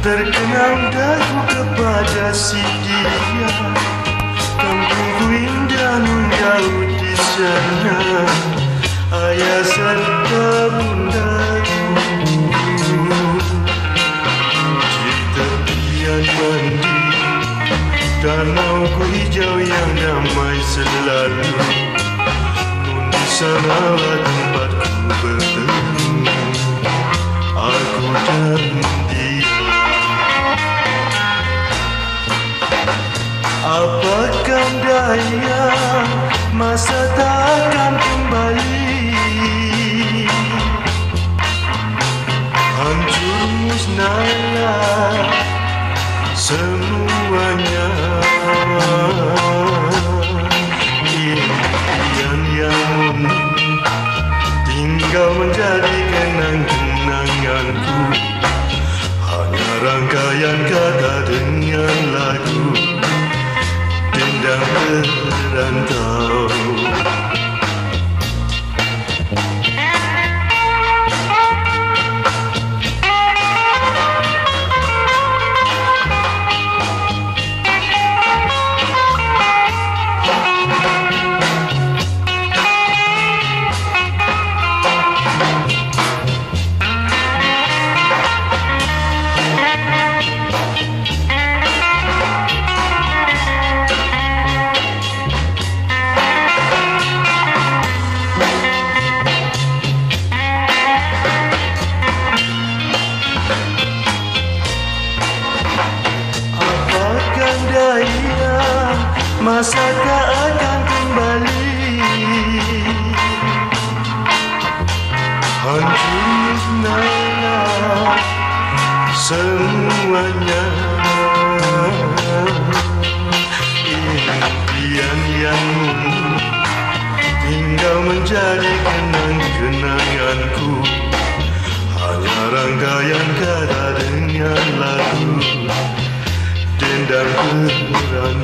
Terkenang dagu kepada si dia. Kampungku indah menjauh di sana. Ayah serta bundaku. Di tepian mandi. Danau ku hijau yang damai selalu. Pun di sanalah tempatku bertemu Apakah daya Masa takkan kembali. Hancur musnahlah Semuanya. Impian yang Tinggal menjadi kenang-kenanganku. Hanya rangkaian kata dengan lagu 自然的 Masa tak akan kembali. Hancur Semuanya. Impian yang Tinggal menjadi kenang-kenanganku. Hanya rangkaian kata dengan lagu den der Hörer